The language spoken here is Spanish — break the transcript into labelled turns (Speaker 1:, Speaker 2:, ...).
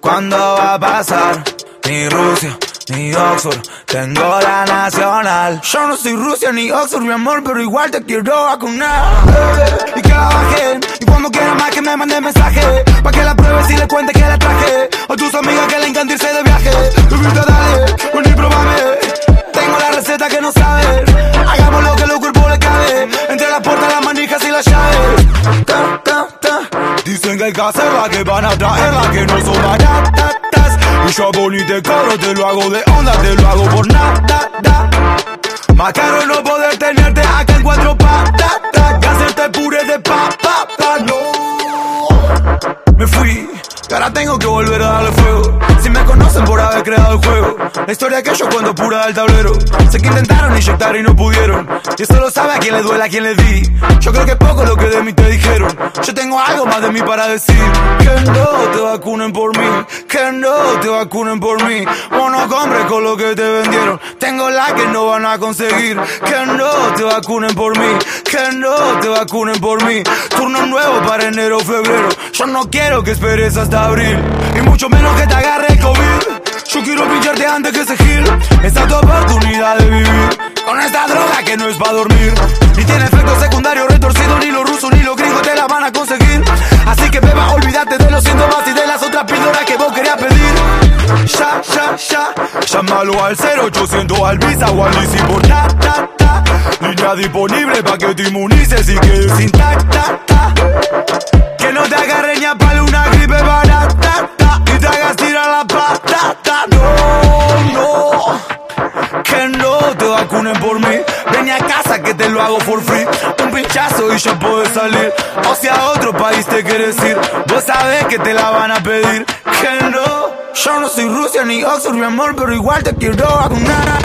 Speaker 1: ¿Cuándo va a pasar? Ni Rusia, ni Oxford, tengo la nacional. Yo no soy Rusia ni Oxford, mi amor, pero igual te quiero vacunar. Y que la bajen, y cuando quiera más que me mande mensaje. Pa' que la pruebes y le cuente que la Dicen que hay que van a traerla, que no son baratas. Y yo ni te lo hago de onda, te lo hago por nada. Más caro no poder tenerte acá en cuatro patas. Que hacerte puré de papa, pa, no. Me fui, y ahora tengo que volver a darle fuego. Si me conocen por haber creado el juego, la historia que yo cuento pura del tablero. Sé que intentaron inyectar y no pudieron. Y eso lo sabe a quien le duele, a quien le di. Yo creo que poco lo que de mí te dijeron. Yo tengo algo más de mí para decir. Que no te vacunen por mí, que no te vacunen por mí. O no compres con lo que te vendieron. Tengo la que no van a conseguir. Que no te vacunen por mí, que no te vacunen por mí. Turno nuevo para enero o febrero. Yo no quiero que esperes hasta abril. Y mucho menos que te. Quiero pincharte antes que se gil. Esta es tu oportunidad de vivir. Con esta droga que no es para dormir. Ni tiene efecto secundario retorcido, ni los rusos ni los gringos te la van a conseguir. Así que beba, olvídate de los síntomas y de las otras píldoras que vos querías pedir. Ya, ya, ya. Llámalo al 0800 al Visa o al Easy por ta, ta, ta. Línea disponible para que te inmunices y quedes intacta. ta. Que no te No, no. Que no te vacunen por mí. Ven a casa que te lo hago for free. Un pinchazo y ya puedes salir. O si a otro país te quieres ir, vos sabés que te la van a pedir. Que no. Yo no soy Rusia ni Oxford, mi amor, pero igual te quiero vacunar.